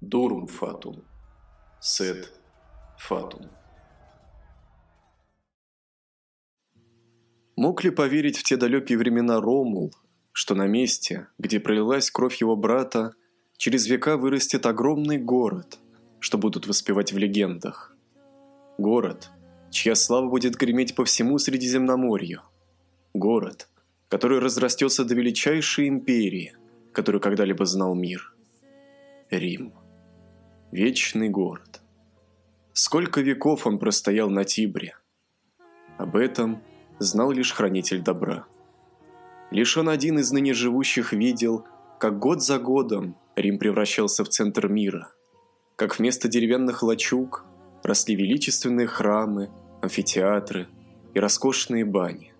Дурум фатум. Сет фатум. Мог ли поверить в те далекие времена Ромул, что на месте, где пролилась кровь его брата, через века вырастет огромный город, что будут воспевать в легендах? Город, чья слава будет греметь по всему Средиземноморью. Город, который разрастется до величайшей империи, которую когда-либо знал мир. Рим. Вечный город. Сколько веков он простоял на Тибре. Об этом знал лишь хранитель добра. Лишь он один из ныне живущих видел, как год за годом Рим превращался в центр мира, как вместо деревянных лачуг росли величественные храмы, амфитеатры и роскошные бани,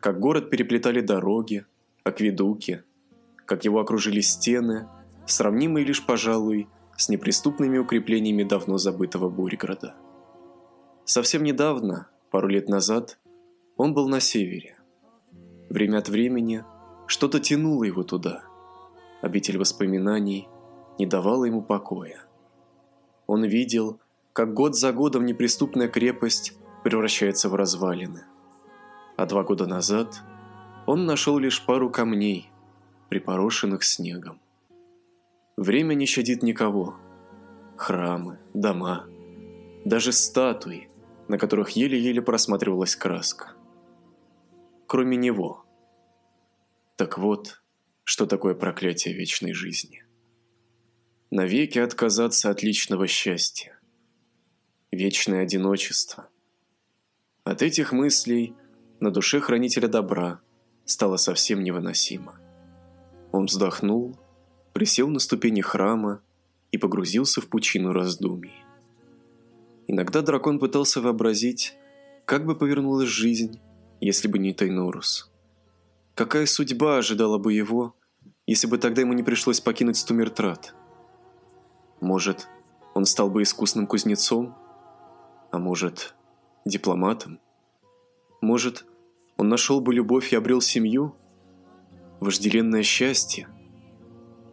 как город переплетали дороги, акведуки, как его окружили стены, сравнимые лишь, пожалуй, с неприступными укреплениями давно забытого Бурьграда. Совсем недавно, пару лет назад, он был на севере. Время от времени что-то тянуло его туда. Обитель воспоминаний не давала ему покоя. Он видел, как год за годом неприступная крепость превращается в развалины. А два года назад он нашел лишь пару камней, припорошенных снегом. Время не щадит никого. Храмы, дома, даже статуи, на которых еле-еле просматривалась краска. Кроме него. Так вот, что такое проклятие вечной жизни. Навеки отказаться от личного счастья. Вечное одиночество. От этих мыслей на душе хранителя добра стало совсем невыносимо. Он вздохнул присел на ступени храма и погрузился в пучину раздумий. Иногда дракон пытался вообразить, как бы повернулась жизнь, если бы не Тайнорус. Какая судьба ожидала бы его, если бы тогда ему не пришлось покинуть Стумертрат? Может, он стал бы искусным кузнецом? А может, дипломатом? Может, он нашел бы любовь и обрел семью? Вожделенное счастье?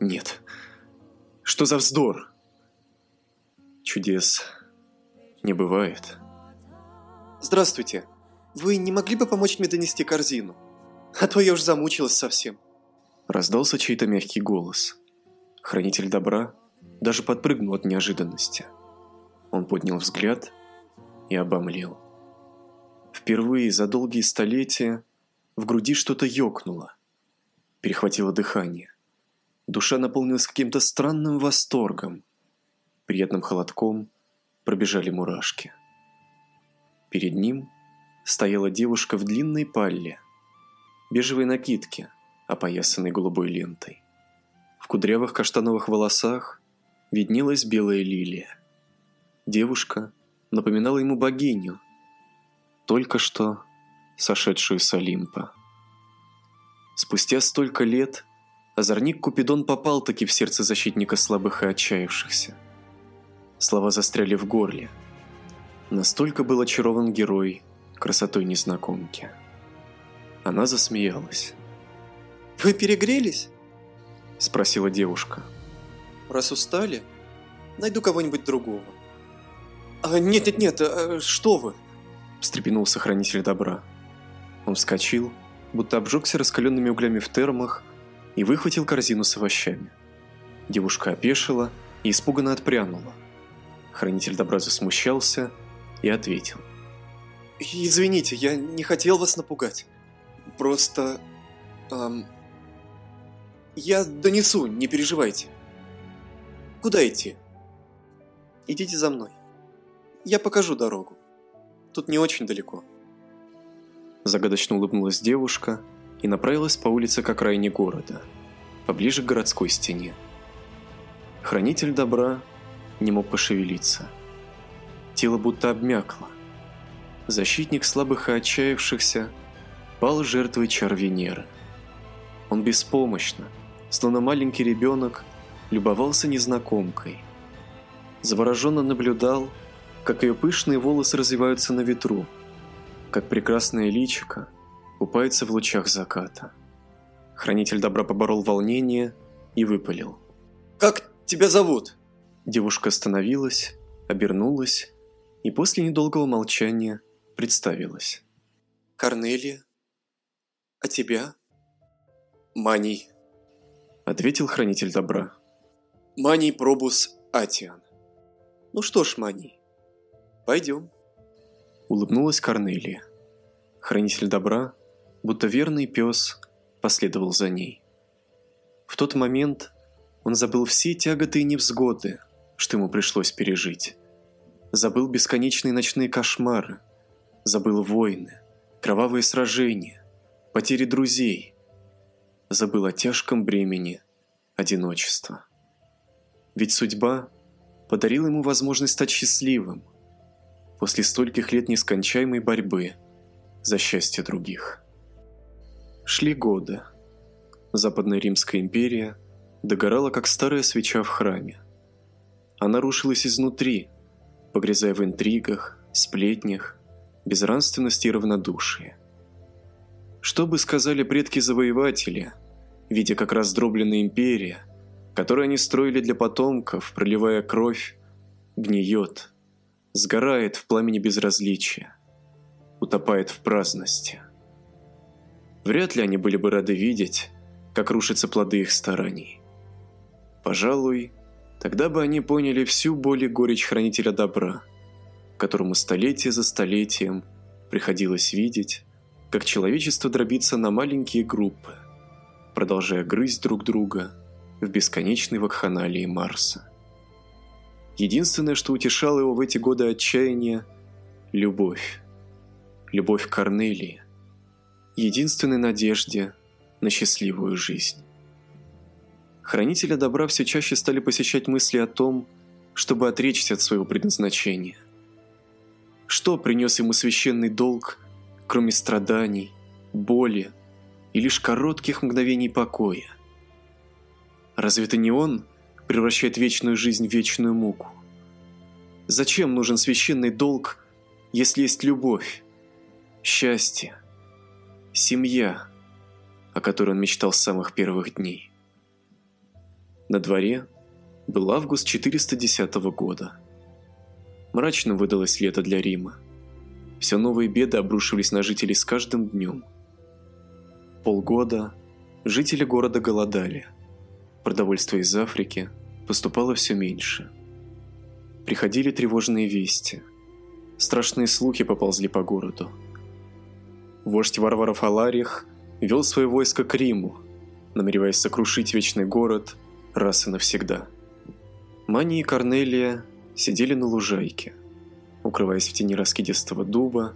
Нет. Что за вздор? Чудес не бывает. Здравствуйте. Вы не могли бы помочь мне донести корзину? А то я уж замучилась совсем. Раздался чей-то мягкий голос. Хранитель добра даже подпрыгнул от неожиданности. Он поднял взгляд и обомлел. Впервые за долгие столетия в груди что-то ёкнуло. Перехватило дыхание. Душа наполнилась каким-то странным восторгом. Приятным холодком пробежали мурашки. Перед ним стояла девушка в длинной палле, бежевой накидке, опоясанной голубой лентой. В кудрявых каштановых волосах виднелась белая лилия. Девушка напоминала ему богиню, только что сошедшую с Олимпа. Спустя столько лет Озорник Купидон попал таки в сердце защитника слабых и отчаявшихся. Слова застряли в горле. Настолько был очарован герой красотой незнакомки. Она засмеялась. «Вы перегрелись?» – спросила девушка. «Раз устали, найду кого-нибудь другого». А, «Нет-нет-нет, а, что вы?» – встрепенулся хранитель добра. Он вскочил, будто обжегся раскаленными углями в термах, и выхватил корзину с овощами. Девушка опешила и испуганно отпрянула. Хранитель добра засмущался и ответил. «Извините, я не хотел вас напугать. Просто... Эм, я донесу, не переживайте. Куда идти? Идите за мной. Я покажу дорогу. Тут не очень далеко». Загадочно улыбнулась девушка и направилась по улице к окраине города, поближе к городской стене. Хранитель добра не мог пошевелиться. Тело будто обмякло. Защитник слабых и отчаявшихся пал жертвой чар Венеры. Он беспомощно, словно маленький ребенок, любовался незнакомкой. Завороженно наблюдал, как ее пышные волосы развиваются на ветру, как прекрасное личико – купается в лучах заката. Хранитель добра поборол волнение и выпалил. «Как тебя зовут?» Девушка остановилась, обернулась и после недолгого молчания представилась. Корнелия? А тебя? Маний. Ответил хранитель добра. Маний пробус Атиан. Ну что ж, Маний, пойдем. Улыбнулась Корнелия. Хранитель добра, будто верный пес, последовал за ней. В тот момент он забыл все тяготы и невзгоды, что ему пришлось пережить. Забыл бесконечные ночные кошмары, забыл войны, кровавые сражения, потери друзей, забыл о тяжком бремени одиночества. Ведь судьба подарила ему возможность стать счастливым после стольких лет нескончаемой борьбы за счастье других. Шли годы. Западная Римская империя догорала, как старая свеча в храме. Она рушилась изнутри, погрязая в интригах, сплетнях, безнравственности и равнодушии. Что бы сказали предки-завоеватели, видя как раздробленная империя, которую они строили для потомков, проливая кровь, гниет, сгорает в пламени безразличия, утопает в праздности. Вряд ли они были бы рады видеть, как рушатся плоды их стараний. Пожалуй, тогда бы они поняли всю боль и горечь хранителя добра, которому столетие за столетием приходилось видеть, как человечество дробится на маленькие группы, продолжая грызть друг друга в бесконечной вакханалии Марса. Единственное, что утешало его в эти годы отчаяния – любовь. Любовь Корнелии. Единственной надежде на счастливую жизнь. Хранителя добра все чаще стали посещать мысли о том, чтобы отречься от своего предназначения. Что принес ему священный долг, кроме страданий, боли и лишь коротких мгновений покоя? Разве это не он превращает вечную жизнь в вечную муку? Зачем нужен священный долг, если есть любовь, счастье, семья, о которой он мечтал с самых первых дней? На дворе был август 410 года. Мрачно выдалось лето для Рима. Все новые беды обрушивались на жителей с каждым днем. Полгода жители города голодали. Продовольствие из Африки поступало все меньше. Приходили тревожные вести. Страшные слухи поползли по городу. Вождь варваров Аларих вел свое войско к Риму, намереваясь сокрушить вечный город – раз и навсегда. Мани и Корнелия сидели на лужайке, укрываясь в тени раскидистого дуба,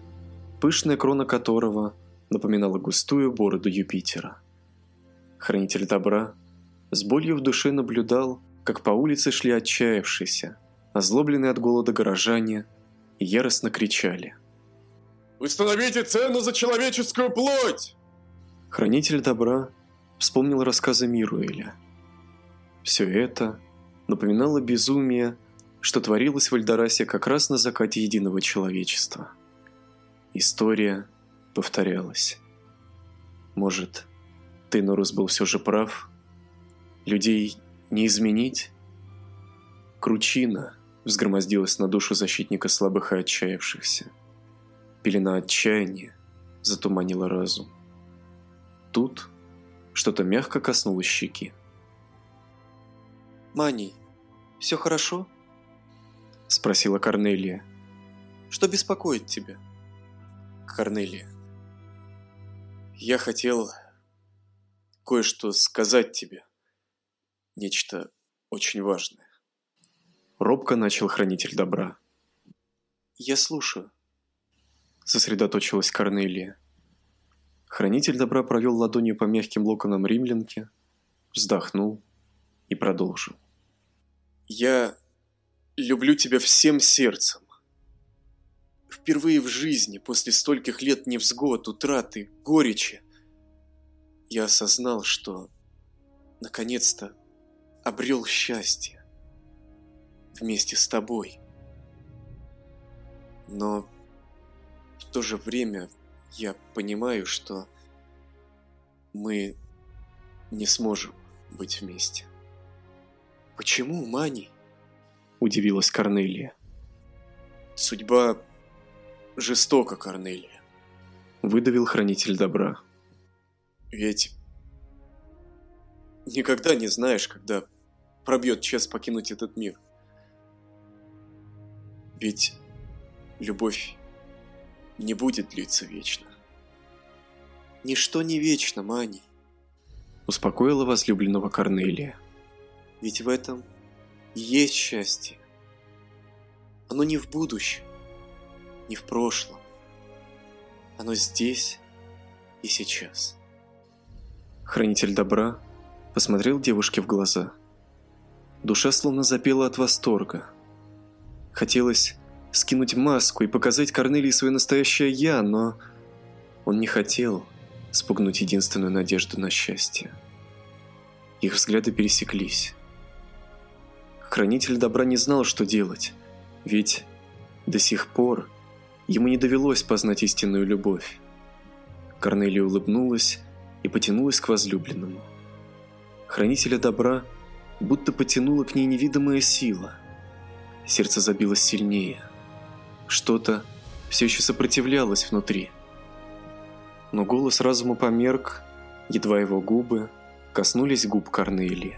пышная крона которого напоминала густую бороду Юпитера. Хранитель добра с болью в душе наблюдал, как по улице шли отчаявшиеся, озлобленные от голода горожане и яростно кричали. «Установите цену за человеческую плоть!» Хранитель добра вспомнил рассказы Мируэля – все это напоминало безумие, что творилось в Эльдорасе как раз на закате единого человечества. История повторялась. Может, Тейнорус был все же прав? Людей не изменить? Кручина взгромоздилась на душу защитника слабых и отчаявшихся. Пелена отчаяния затуманила разум. Тут что-то мягко коснулось щеки. Маний, все хорошо? Спросила Корнелия. Что беспокоит тебя? Корнелия. Я хотел кое-что сказать тебе. Нечто очень важное. Робко начал хранитель добра. Я слушаю. Сосредоточилась Корнелия. Хранитель добра провел ладонью по мягким локонам римлянки, вздохнул и продолжил. Я люблю тебя всем сердцем. Впервые в жизни, после стольких лет невзгод, утраты, горечи, я осознал, что наконец-то обрел счастье вместе с тобой. Но в то же время я понимаю, что мы не сможем быть вместе. Почему, Мани? удивилась Корнелия. Судьба жестока, Корнелия. Выдавил хранитель добра. Ведь никогда не знаешь, когда пробьет час покинуть этот мир. Ведь любовь не будет длиться вечно. Ничто не вечно, Мани. Успокоила возлюбленного Корнелия. Ведь в этом есть счастье. Оно не в будущем, не в прошлом. Оно здесь и сейчас. Хранитель добра посмотрел девушке в глаза. Душа словно запела от восторга. Хотелось скинуть маску и показать Корнелии свое настоящее «я», но он не хотел спугнуть единственную надежду на счастье. Их взгляды пересеклись. Хранитель добра не знал, что делать, ведь до сих пор ему не довелось познать истинную любовь. Корнелия улыбнулась и потянулась к возлюбленному. Хранителя добра будто потянула к ней невидимая сила. Сердце забилось сильнее. Что-то все еще сопротивлялось внутри. Но голос разума померк, едва его губы коснулись губ Корнелии.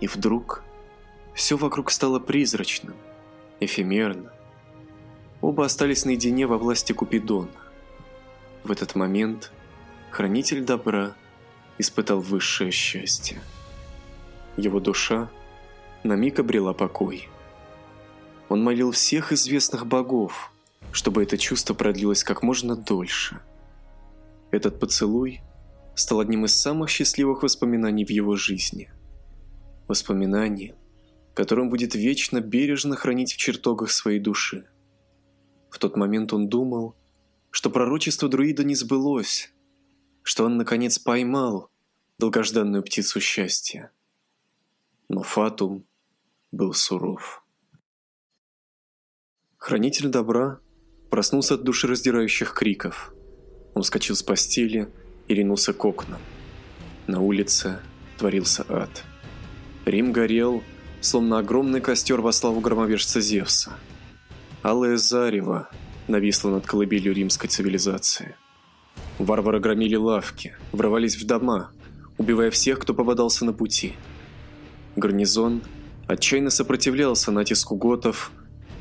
И вдруг все вокруг стало призрачным, эфемерным. Оба остались наедине во власти Купидона. В этот момент хранитель добра испытал высшее счастье. Его душа на миг обрела покой. Он молил всех известных богов, чтобы это чувство продлилось как можно дольше. Этот поцелуй стал одним из самых счастливых воспоминаний в его жизни. Воспоминанием, которое он будет вечно бережно хранить в чертогах своей души. В тот момент он думал, что пророчество друида не сбылось, что он наконец поймал долгожданную птицу счастья. Но Фатум был суров. Хранитель добра проснулся от душераздирающих криков. Он вскочил с постели и ринулся к окнам. На улице творился ад. Рим горел, словно огромный костер во славу громовержца Зевса. Алое зарево нависло над колыбелью римской цивилизации. Варвары громили лавки, врывались в дома, убивая всех, кто попадался на пути. Гарнизон отчаянно сопротивлялся натиску готов,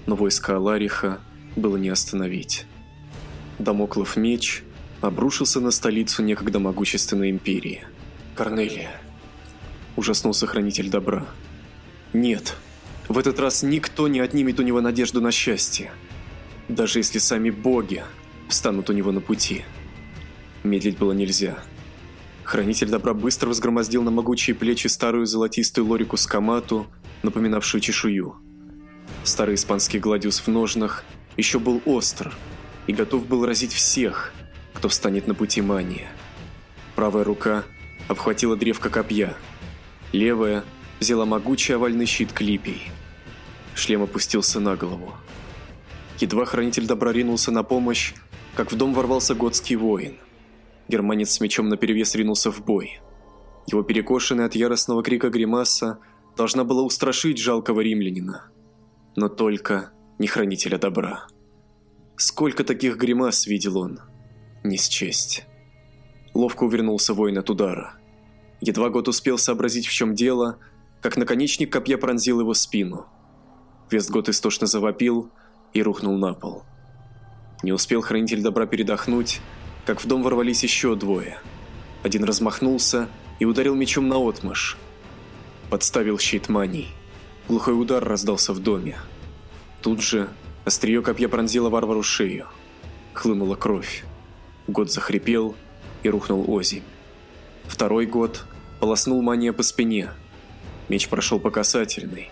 но войска Алариха было не остановить. Дамоклов меч обрушился на столицу некогда могущественной империи. Корнелия. Ужаснулся хранитель добра. Нет, в этот раз никто не отнимет у него надежду на счастье. Даже если сами боги встанут у него на пути. Медлить было нельзя. Хранитель добра быстро возгромоздил на могучие плечи старую золотистую лорику скамату, напоминавшую чешую. Старый испанский гладиус в ножнах еще был остр и готов был разить всех, кто встанет на пути мании. Правая рука обхватила древко копья, левая взяла могучий овальный щит клипей. Шлем опустился на голову. Едва хранитель добра ринулся на помощь, как в дом ворвался готский воин. Германец с мечом наперевес ринулся в бой. Его перекошенная от яростного крика гримаса должна была устрашить жалкого римлянина. Но только не хранителя добра. Сколько таких гримас видел он? Не счесть. Ловко увернулся воин от удара. Едва год успел сообразить, в чем дело, как наконечник копья пронзил его спину. Вестгот истошно завопил и рухнул на пол. Не успел хранитель добра передохнуть, как в дом ворвались еще двое. Один размахнулся и ударил мечом на отмаш. Подставил щит маний. Глухой удар раздался в доме. Тут же острие копья пронзило варвару шею. Хлынула кровь. Год захрипел и рухнул озимь. Второй год полоснул мания по спине. Меч прошел по касательной.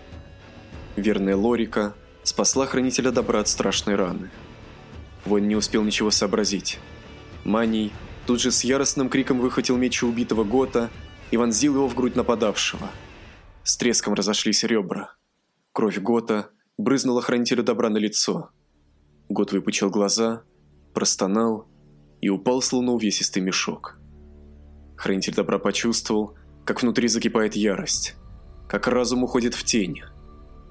Верная Лорика спасла хранителя добра от страшной раны. Вон не успел ничего сообразить. Маний тут же с яростным криком выхватил меч убитого Гота и вонзил его в грудь нападавшего. С треском разошлись ребра. Кровь Гота брызнула хранителю добра на лицо. Гот выпучил глаза, простонал и упал, словно увесистый мешок. Хранитель добра почувствовал, как внутри закипает ярость, как разум уходит в тень.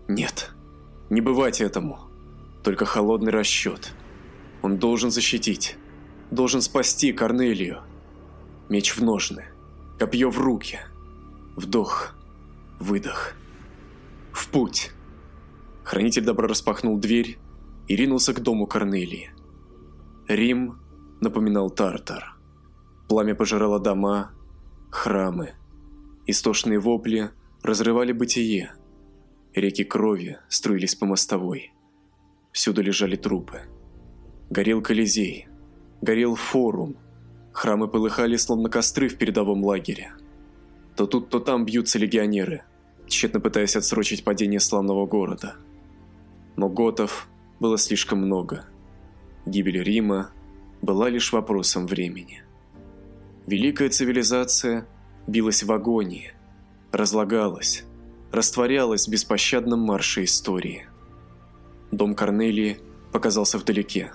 Нет, Не бывать этому. Только холодный расчет. Он должен защитить. Должен спасти Корнелию. Меч в ножны. Копье в руки. Вдох. Выдох. В путь. Хранитель добра распахнул дверь и ринулся к дому Корнелии. Рим напоминал Тартар. Пламя пожирало дома, храмы. Истошные вопли разрывали бытие. Реки крови струились по мостовой. Всюду лежали трупы. Горел Колизей. Горел форум. Храмы полыхали, словно костры в передовом лагере. То тут, то там бьются легионеры, тщетно пытаясь отсрочить падение славного города. Но готов было слишком много. Гибель Рима была лишь вопросом времени. Великая цивилизация билась в агонии, разлагалась, растворялась в беспощадном марше истории. Дом Корнелии показался вдалеке.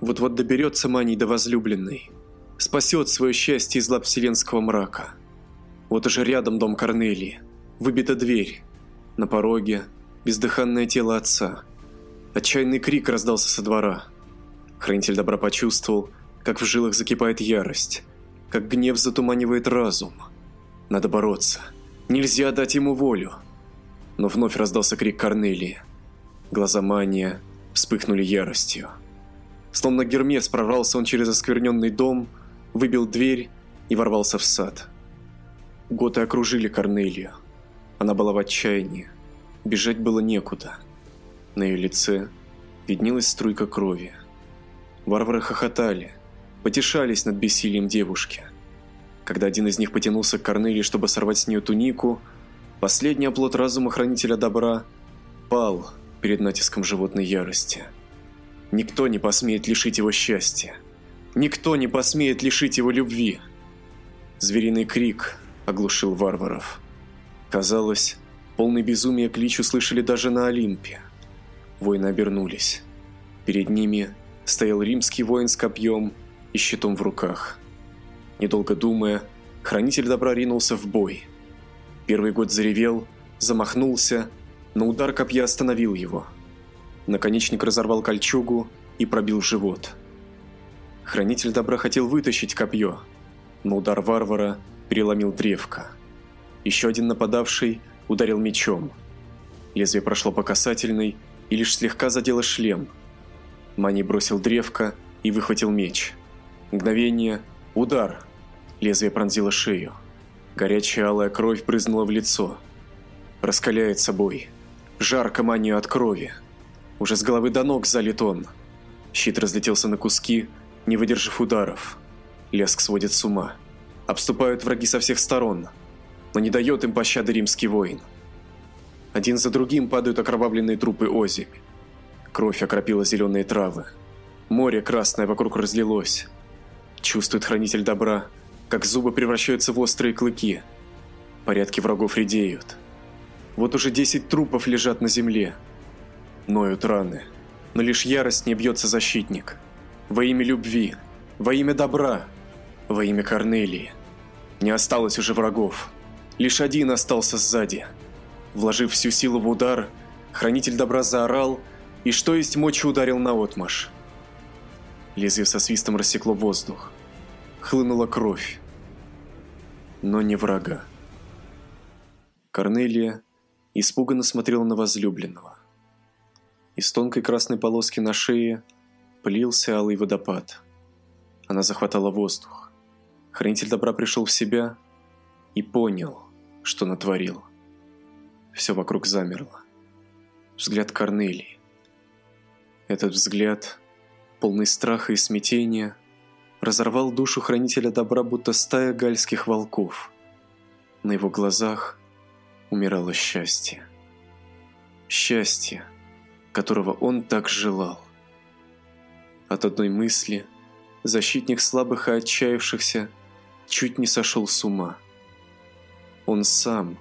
Вот-вот доберется Маний до возлюбленной, спасет свое счастье из лап вселенского мрака. Вот уже рядом дом Корнелии, выбита дверь, на пороге бездыханное тело отца. Отчаянный крик раздался со двора. Хранитель добра почувствовал, как в жилах закипает ярость, как гнев затуманивает разум. Надо бороться. Нельзя дать ему волю. Но вновь раздался крик Корнелии. Глаза Мания вспыхнули яростью. Словно Гермес прорвался он через оскверненный дом, выбил дверь и ворвался в сад. Готы окружили Корнелию. Она была в отчаянии. Бежать было некуда. На ее лице виднелась струйка крови. Варвары хохотали, потешались над бессилием девушки. Когда один из них потянулся к Корнелии, чтобы сорвать с нее тунику, последний оплот разума Хранителя Добра пал перед натиском животной ярости. Никто не посмеет лишить его счастья. Никто не посмеет лишить его любви. Звериный крик оглушил варваров. Казалось, полный безумия клич услышали даже на Олимпе. Воины обернулись. Перед ними стоял римский воин с копьем и щитом в руках. Недолго думая, хранитель добра ринулся в бой. Первый год заревел, замахнулся, но удар копья остановил его. Наконечник разорвал кольчугу и пробил живот. Хранитель добра хотел вытащить копье, но удар варвара переломил древко. Еще один нападавший ударил мечом. Лезвие прошло по касательной и лишь слегка задело шлем. Мани бросил древко и выхватил меч. Мгновение, удар. Лезвие пронзило шею. Горячая алая кровь брызнула в лицо. Раскаляет собой. Жарко манию от крови. Уже с головы до ног залит он. Щит разлетелся на куски, не выдержав ударов. Леск сводит с ума. Обступают враги со всех сторон. Но не дает им пощады римский воин. Один за другим падают окровавленные трупы озимь. Кровь окропила зеленые травы. Море красное вокруг разлилось. Чувствует хранитель добра, как зубы превращаются в острые клыки. Порядки врагов редеют. Вот уже десять трупов лежат на земле. Ноют раны. Но лишь ярость не бьется защитник. Во имя любви, во имя добра, во имя Корнелии. Не осталось уже врагов. Лишь один остался сзади. Вложив всю силу в удар, хранитель добра заорал и что есть мочи ударил наотмашь. Лезвие со свистом рассекло воздух. Хлынула кровь. Но не врага. Корнелия испуганно смотрела на возлюбленного. Из тонкой красной полоски на шее плился алый водопад. Она захватала воздух. Хранитель добра пришел в себя и понял, что натворил. Все вокруг замерло. Взгляд Корнелии. Этот взгляд, полный страха и смятения, разорвал душу хранителя добра, будто стая гальских волков. На его глазах умирало счастье. Счастье, которого он так желал. От одной мысли защитник слабых и отчаявшихся чуть не сошел с ума. Он сам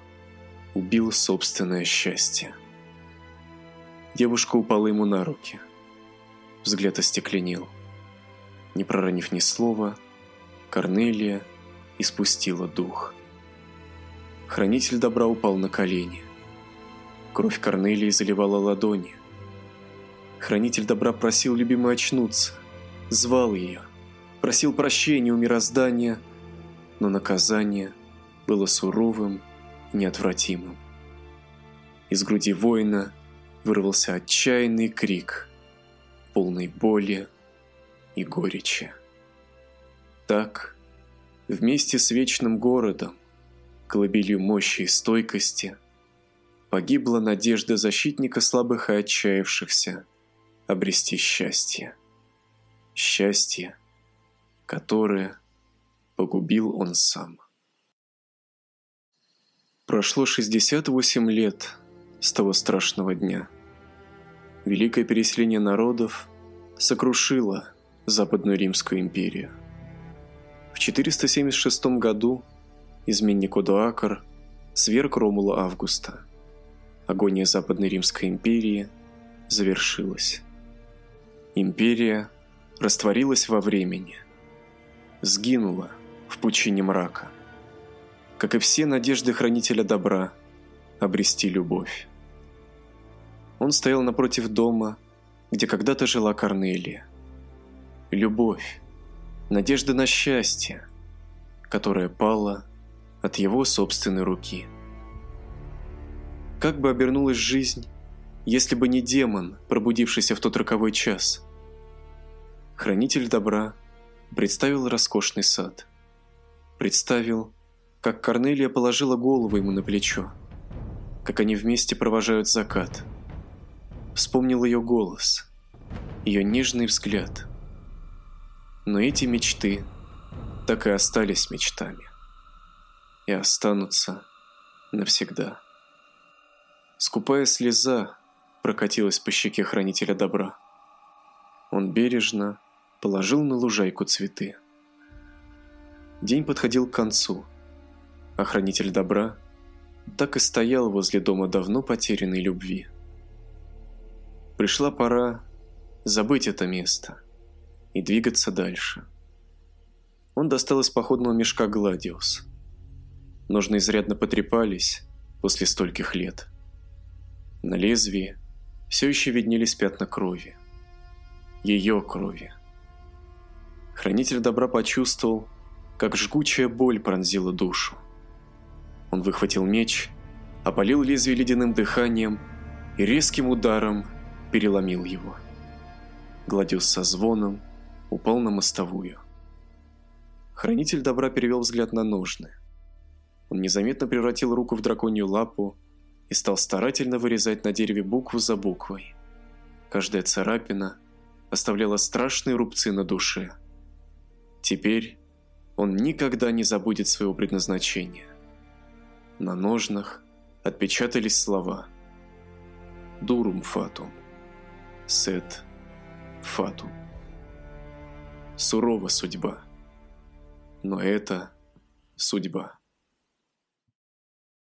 убил собственное счастье. Девушка упала ему на руки – взгляд остекленел. Не проронив ни слова, Корнелия испустила дух. Хранитель добра упал на колени. Кровь Корнелии заливала ладони. Хранитель добра просил любимую очнуться, звал ее, просил прощения у мироздания, но наказание было суровым и неотвратимым. Из груди воина вырвался отчаянный крик, полный боли и горечи. Так, вместе с вечным городом, колыбелью мощи и стойкости, погибла надежда защитника слабых и отчаявшихся обрести счастье. Счастье, которое погубил он сам. Прошло 68 лет с того страшного дня. Великое переселение народов сокрушило Западную Римскую империю. В 476 году изменник Одуакар сверг Ромула Августа. Агония Западной Римской империи завершилась. Империя растворилась во времени, сгинула в пучине мрака. Как и все надежды хранителя добра, обрести любовь. Он стоял напротив дома, где когда-то жила Корнелия. Любовь, надежда на счастье, которая пала от его собственной руки. Как бы обернулась жизнь, если бы не демон, пробудившийся в тот роковой час? Хранитель добра представил роскошный сад. Представил, как Корнелия положила голову ему на плечо, как они вместе провожают закат. Вспомнил ее голос, ее нежный взгляд. Но эти мечты так и остались мечтами. И останутся навсегда. Скупая слеза прокатилась по щеке хранителя добра. Он бережно положил на лужайку цветы. День подходил к концу. Охранитель добра так и стоял возле дома давно потерянной любви. Пришла пора забыть это место и двигаться дальше. Он достал из походного мешка Гладиус. Ножны изрядно потрепались после стольких лет. На лезвии все еще виднелись пятна крови. Ее крови. Хранитель добра почувствовал, как жгучая боль пронзила душу. Он выхватил меч, опалил лезвие ледяным дыханием и резким ударом переломил его. Гладиус со звоном упал на мостовую. Хранитель добра перевел взгляд на ножны. Он незаметно превратил руку в драконью лапу и стал старательно вырезать на дереве букву за буквой. Каждая царапина оставляла страшные рубцы на душе. Теперь он никогда не забудет своего предназначения. На ножнах отпечатались слова «Дурум фатум», «Сет фатум». Сурова судьба, но это судьба.